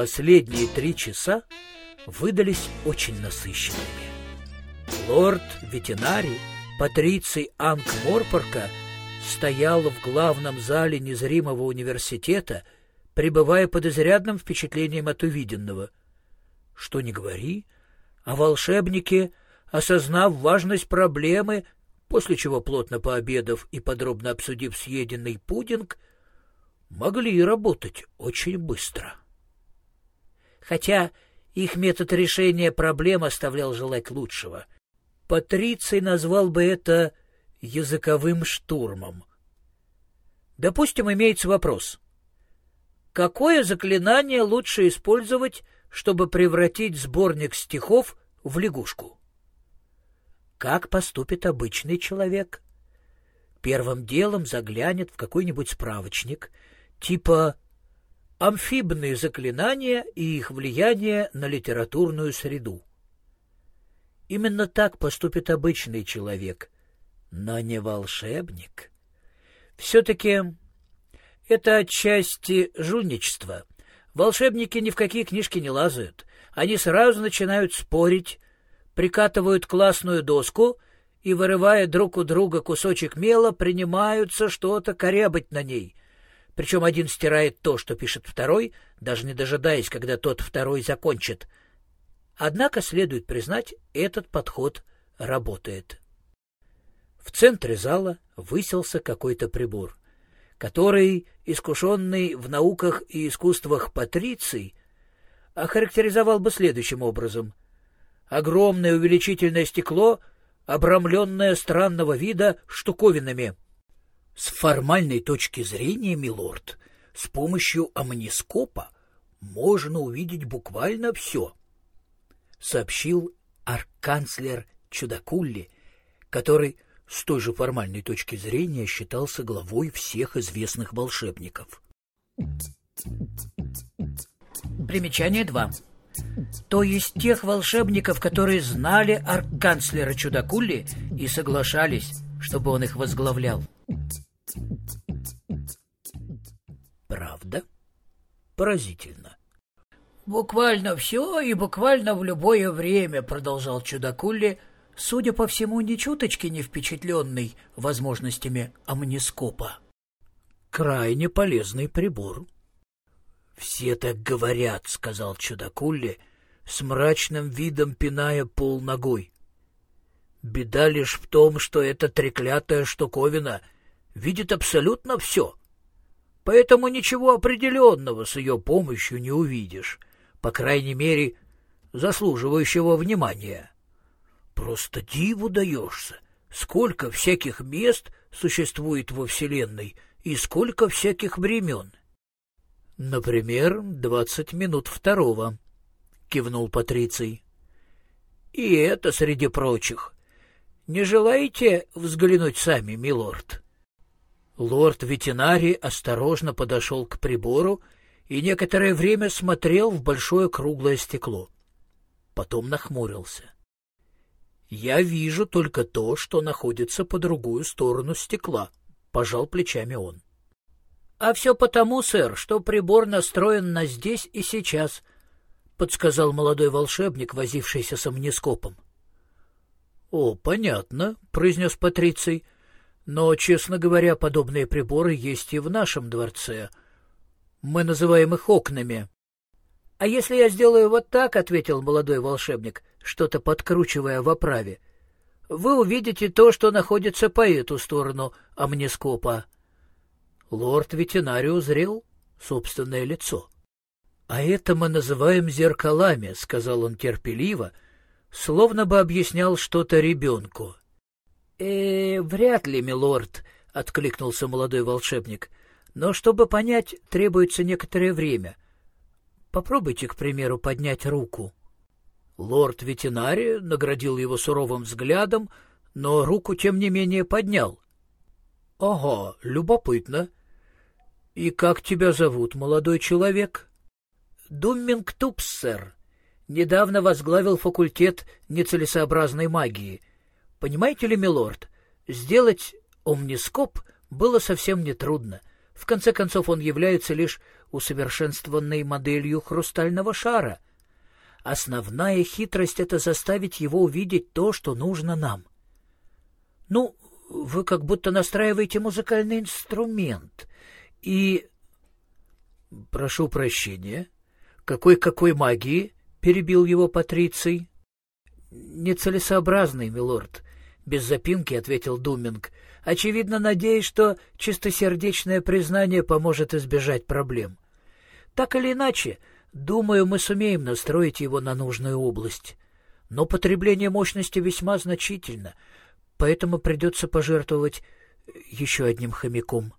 Последние три часа выдались очень насыщенными. Лорд ветеринарий Патриций Анк Морпорка стоял в главном зале незримого университета, пребывая под изрядным впечатлением от увиденного. Что ни говори, а волшебники, осознав важность проблемы, после чего, плотно пообедав и подробно обсудив съеденный пудинг, могли работать очень быстро. Хотя их метод решения проблем оставлял желать лучшего. Патриций назвал бы это языковым штурмом. Допустим, имеется вопрос. Какое заклинание лучше использовать, чтобы превратить сборник стихов в лягушку? Как поступит обычный человек? Первым делом заглянет в какой-нибудь справочник, типа «Амфибные заклинания и их влияние на литературную среду». Именно так поступит обычный человек, но не волшебник. Все-таки это отчасти жульничество. Волшебники ни в какие книжки не лазают. Они сразу начинают спорить, прикатывают классную доску и, вырывая друг у друга кусочек мела, принимаются что-то корябать на ней. Причем один стирает то, что пишет второй, даже не дожидаясь, когда тот второй закончит. Однако, следует признать, этот подход работает. В центре зала высился какой-то прибор, который, искушенный в науках и искусствах Патриций, охарактеризовал бы следующим образом. Огромное увеличительное стекло, обрамленное странного вида штуковинами. С формальной точки зрения, милорд, с помощью амнископа можно увидеть буквально все, — сообщил арканцлер Чудакулли, который с той же формальной точки зрения считался главой всех известных волшебников. Примечание 2. То есть тех волшебников, которые знали арканцлера Чудакулли и соглашались, чтобы он их возглавлял. Поразительно. «Буквально все и буквально в любое время», — продолжал Чудакулли, судя по всему, ни чуточки не впечатленный возможностями амнископа. «Крайне полезный прибор». «Все так говорят», — сказал Чудакулли, с мрачным видом пиная пол ногой. «Беда лишь в том, что эта треклятая штуковина видит абсолютно все, поэтому ничего определенного с ее помощью не увидишь» по крайней мере, заслуживающего внимания. Просто диву даешься, сколько всяких мест существует во Вселенной и сколько всяких времен. — Например, двадцать минут второго, — кивнул Патриций. — И это среди прочих. Не желаете взглянуть сами, милорд? Лорд ветеринарий осторожно подошел к прибору и некоторое время смотрел в большое круглое стекло. Потом нахмурился. — Я вижу только то, что находится по другую сторону стекла, — пожал плечами он. — А все потому, сэр, что прибор настроен на здесь и сейчас, — подсказал молодой волшебник, возившийся с амнископом. — О, понятно, — произнес Патриций, — но, честно говоря, подобные приборы есть и в нашем дворце — мы называем их окнами. — А если я сделаю вот так, — ответил молодой волшебник, что-то подкручивая в оправе, — вы увидите то, что находится по эту сторону амнископа. Лорд ветеринарий узрел собственное лицо. — А это мы называем зеркалами, — сказал он терпеливо, словно бы объяснял что-то ребенку. — Э, вряд ли, милорд, — откликнулся молодой волшебник. Но чтобы понять, требуется некоторое время. Попробуйте, к примеру, поднять руку. Лорд ветеринария наградил его суровым взглядом, но руку, тем не менее, поднял. — Ага, любопытно. — И как тебя зовут, молодой человек? — Думминг Тупс, сэр. Недавно возглавил факультет нецелесообразной магии. Понимаете ли, милорд, сделать омнископ было совсем нетрудно — в конце концов, он является лишь усовершенствованной моделью хрустального шара. Основная хитрость — это заставить его увидеть то, что нужно нам. Ну, вы как будто настраиваете музыкальный инструмент. И... Прошу прощения. Какой-какой магии? — перебил его Патриций. «Нецелесообразный, милорд», — без запинки ответил Думинг, очевидно надеясь, что чистосердечное признание поможет избежать проблем. «Так или иначе, думаю, мы сумеем настроить его на нужную область. Но потребление мощности весьма значительно, поэтому придется пожертвовать еще одним хомяком».